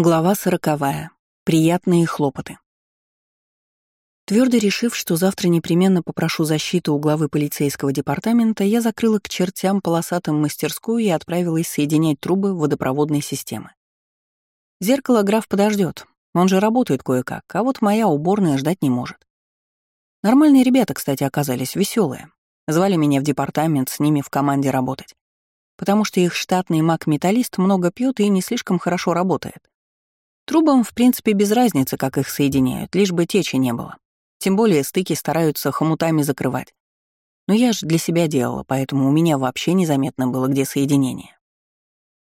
Глава сороковая. Приятные хлопоты. Твердо решив, что завтра непременно попрошу защиту у главы полицейского департамента, я закрыла к чертям полосатым мастерскую и отправилась соединять трубы водопроводной системы. Зеркало граф подождет, он же работает кое-как, а вот моя уборная ждать не может. Нормальные ребята, кстати, оказались веселые. Звали меня в департамент с ними в команде работать. Потому что их штатный маг-металлист много пьет и не слишком хорошо работает. Трубам, в принципе, без разницы, как их соединяют, лишь бы течи не было. Тем более стыки стараются хомутами закрывать. Но я же для себя делала, поэтому у меня вообще незаметно было, где соединение.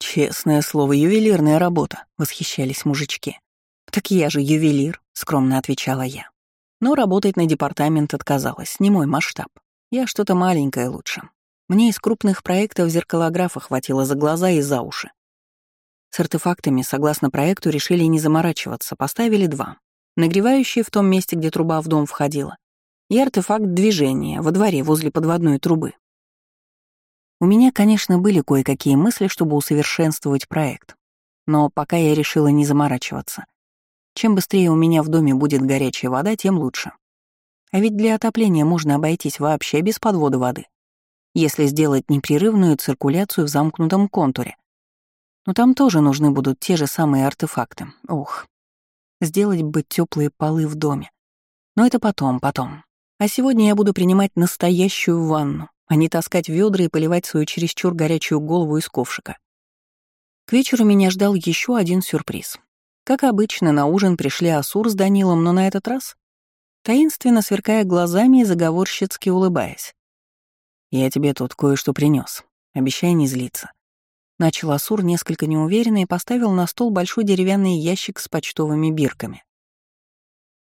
«Честное слово, ювелирная работа», — восхищались мужички. «Так я же ювелир», — скромно отвечала я. Но работать на департамент отказалась, не мой масштаб. Я что-то маленькое лучше. Мне из крупных проектов зеркалографа хватило за глаза и за уши. С артефактами, согласно проекту, решили не заморачиваться, поставили два. Нагревающий в том месте, где труба в дом входила, и артефакт движения во дворе возле подводной трубы. У меня, конечно, были кое-какие мысли, чтобы усовершенствовать проект, но пока я решила не заморачиваться. Чем быстрее у меня в доме будет горячая вода, тем лучше. А ведь для отопления можно обойтись вообще без подвода воды, если сделать непрерывную циркуляцию в замкнутом контуре, но там тоже нужны будут те же самые артефакты. Ух. Сделать бы теплые полы в доме. Но это потом, потом. А сегодня я буду принимать настоящую ванну, а не таскать ведра и поливать свою чересчур горячую голову из ковшика. К вечеру меня ждал еще один сюрприз. Как обычно, на ужин пришли Асур с Данилом, но на этот раз таинственно сверкая глазами и заговорщицки улыбаясь. «Я тебе тут кое-что принес. Обещай не злиться. Начал Асур несколько неуверенно и поставил на стол большой деревянный ящик с почтовыми бирками.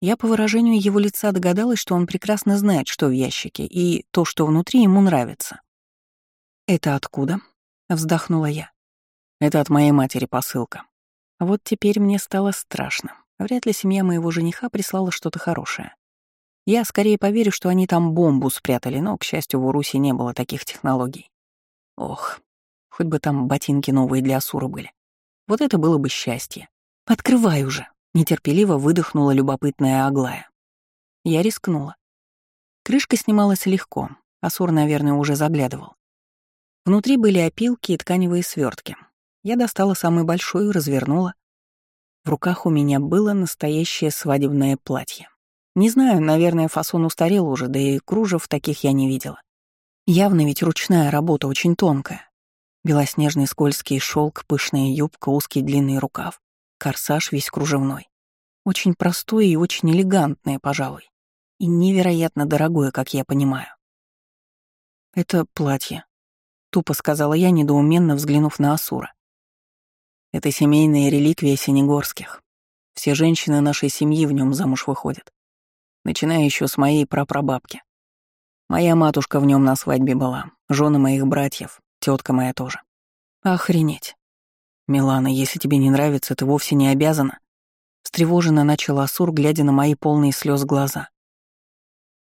Я по выражению его лица догадалась, что он прекрасно знает, что в ящике, и то, что внутри, ему нравится. «Это откуда?» — вздохнула я. «Это от моей матери посылка. Вот теперь мне стало страшно. Вряд ли семья моего жениха прислала что-то хорошее. Я скорее поверю, что они там бомбу спрятали, но, к счастью, в Урусе не было таких технологий. Ох, Хоть бы там ботинки новые для Асура были. Вот это было бы счастье. «Открывай уже!» — нетерпеливо выдохнула любопытная Аглая. Я рискнула. Крышка снималась легко. Асур, наверное, уже заглядывал. Внутри были опилки и тканевые свертки. Я достала самый большой и развернула. В руках у меня было настоящее свадебное платье. Не знаю, наверное, фасон устарел уже, да и кружев таких я не видела. Явно ведь ручная работа очень тонкая. Белоснежный скользкий шелк, пышная юбка, узкий длинный рукав, корсаж весь кружевной. Очень простое и очень элегантное, пожалуй. И невероятно дорогое, как я понимаю. «Это платье», — тупо сказала я, недоуменно взглянув на Асура. «Это семейная реликвия Синегорских. Все женщины нашей семьи в нем замуж выходят. Начиная еще с моей прапрабабки. Моя матушка в нем на свадьбе была, жены моих братьев, Тетка моя тоже. Охренеть. Милана, если тебе не нравится, ты вовсе не обязана. Встревоженно начал Асур, глядя на мои полные слез глаза.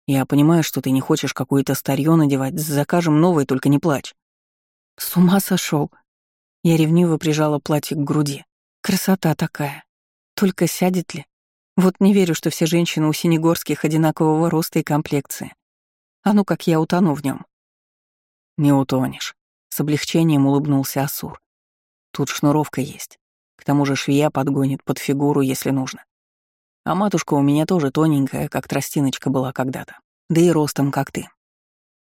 Я понимаю, что ты не хочешь какое-то старье надевать, закажем новое, только не плачь. С ума сошел. Я ревниво прижала платье к груди. Красота такая. Только сядет ли? Вот не верю, что все женщины у синегорских одинакового роста и комплекции. А ну как я утону в нем. Не утонешь. С облегчением улыбнулся Асур. Тут шнуровка есть. К тому же швея подгонит под фигуру, если нужно. А матушка у меня тоже тоненькая, как тростиночка была когда-то. Да и ростом, как ты.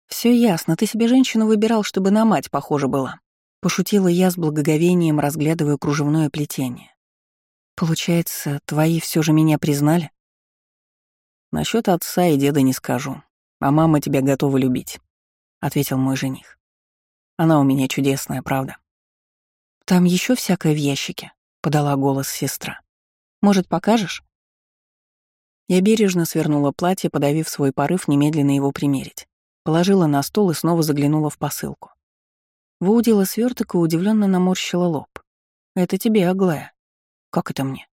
Все ясно, ты себе женщину выбирал, чтобы на мать похожа была. Пошутила я с благоговением, разглядывая кружевное плетение. Получается, твои все же меня признали? Насчет отца и деда не скажу, а мама тебя готова любить, ответил мой жених. Она у меня чудесная, правда. Там еще всякое в ящике, подала голос сестра. Может, покажешь? Я бережно свернула платье, подавив свой порыв немедленно его примерить. Положила на стол и снова заглянула в посылку. Выудила сверток и удивленно наморщила лоб. «Это тебе, Аглая». «Как это мне?»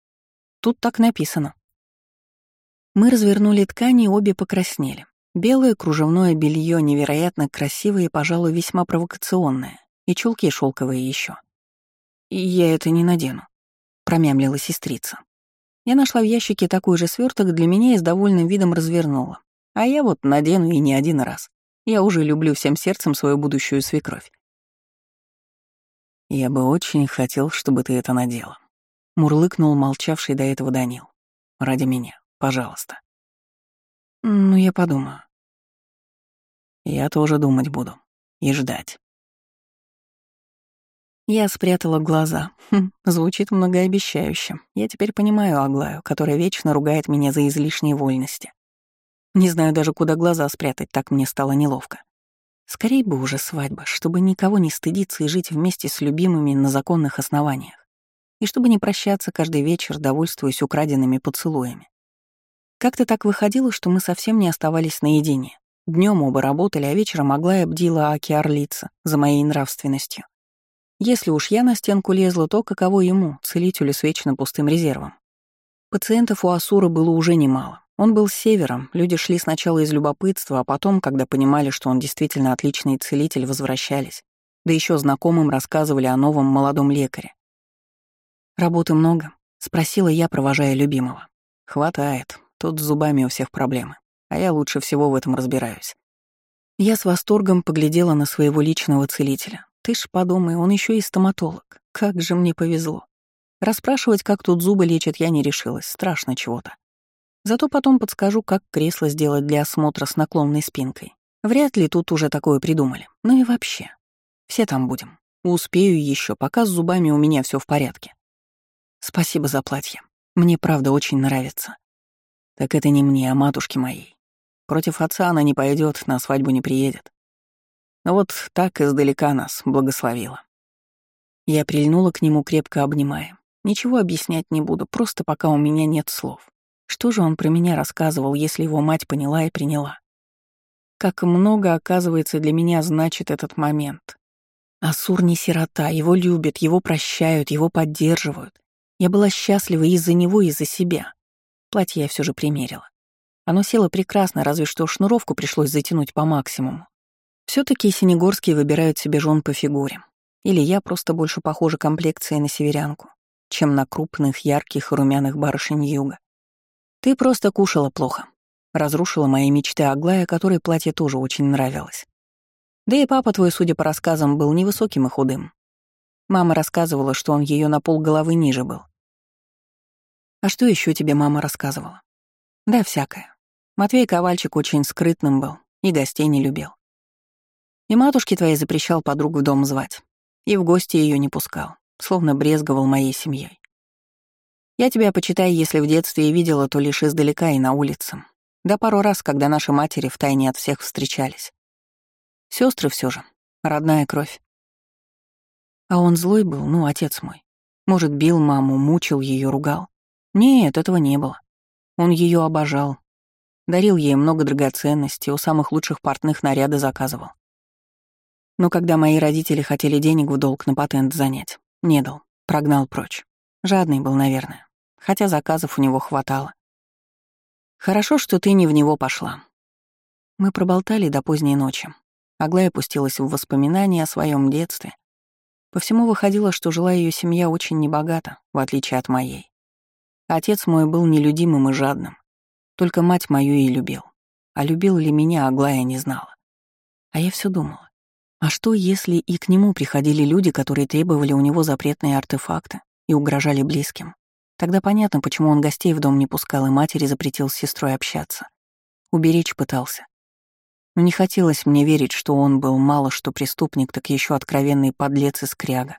«Тут так написано». Мы развернули ткани и обе покраснели. Белое кружевное белье невероятно красивое и, пожалуй, весьма провокационное, и чулки шелковые еще. Я это не надену. промямлила сестрица. Я нашла в ящике такой же сверток для меня и с довольным видом развернула. А я вот надену и не один раз. Я уже люблю всем сердцем свою будущую свекровь. «Я бы очень хотел, чтобы ты это надела», — мурлыкнул молчавший до этого Данил. «Ради меня, пожалуйста». «Ну, я подумаю». «Я тоже думать буду. И ждать». Я спрятала глаза. Хм, звучит многообещающе. Я теперь понимаю Аглаю, которая вечно ругает меня за излишние вольности. Не знаю даже, куда глаза спрятать, так мне стало неловко. Скорей бы уже свадьба, чтобы никого не стыдиться и жить вместе с любимыми на законных основаниях. И чтобы не прощаться каждый вечер, довольствуясь украденными поцелуями. Как-то так выходило, что мы совсем не оставались наедине. Днем оба работали, а вечером Аглая бдила Аки Орлица за моей нравственностью. Если уж я на стенку лезла, то каково ему, целителю с вечно пустым резервом? Пациентов у Асура было уже немало. Он был с севером, люди шли сначала из любопытства, а потом, когда понимали, что он действительно отличный целитель, возвращались. Да еще знакомым рассказывали о новом молодом лекаре. «Работы много?» — спросила я, провожая любимого. «Хватает. Тут с зубами у всех проблемы. А я лучше всего в этом разбираюсь». Я с восторгом поглядела на своего личного целителя. Ты ж подумай, он еще и стоматолог. Как же мне повезло. Расспрашивать, как тут зубы лечат, я не решилась. Страшно чего-то. Зато потом подскажу, как кресло сделать для осмотра с наклонной спинкой. Вряд ли тут уже такое придумали. Ну и вообще. Все там будем. Успею еще, пока с зубами у меня все в порядке. Спасибо за платье. Мне правда очень нравится. Так это не мне, а матушке моей. Против отца она не пойдет, на свадьбу не приедет. Но вот так издалека нас благословила. Я прильнула к нему, крепко обнимая. Ничего объяснять не буду, просто пока у меня нет слов. Что же он про меня рассказывал, если его мать поняла и приняла? Как много, оказывается, для меня значит этот момент. Асур не сирота, его любят, его прощают, его поддерживают. Я была счастлива из-за него, и из-за себя. Платье я все же примерила. Оно село прекрасно, разве что шнуровку пришлось затянуть по максимуму все таки синегорские выбирают себе жен по фигуре. Или я просто больше похожа комплекцией на северянку, чем на крупных, ярких румяных барышень юга. Ты просто кушала плохо. Разрушила мои мечты Аглая, которой платье тоже очень нравилось. Да и папа твой, судя по рассказам, был невысоким и худым. Мама рассказывала, что он ее на пол головы ниже был. А что еще тебе мама рассказывала? Да, всякое. Матвей Ковальчик очень скрытным был и гостей не любил. И матушке твоей запрещал подругу в дом звать. И в гости ее не пускал, словно брезговал моей семьей. Я тебя, почитай, если в детстве видела, то лишь издалека и на улице. Да пару раз, когда наши матери втайне от всех встречались. Сестры все же, родная кровь. А он злой был, ну, отец мой. Может, бил маму, мучил ее, ругал. Нет, этого не было. Он ее обожал. Дарил ей много драгоценностей, у самых лучших портных наряды заказывал. Но когда мои родители хотели денег в долг на патент занять, не дал, прогнал прочь. Жадный был, наверное, хотя заказов у него хватало. Хорошо, что ты не в него пошла. Мы проболтали до поздней ночи. Аглая пустилась в воспоминания о своем детстве. По всему выходило, что жила ее семья очень небогата, в отличие от моей. Отец мой был нелюдимым и жадным. Только мать мою и любил. А любил ли меня, Аглая не знала. А я все думала. А что, если и к нему приходили люди, которые требовали у него запретные артефакты и угрожали близким? Тогда понятно, почему он гостей в дом не пускал и матери запретил с сестрой общаться. Уберечь пытался. Но не хотелось мне верить, что он был мало что преступник, так еще откровенный подлец и скряга.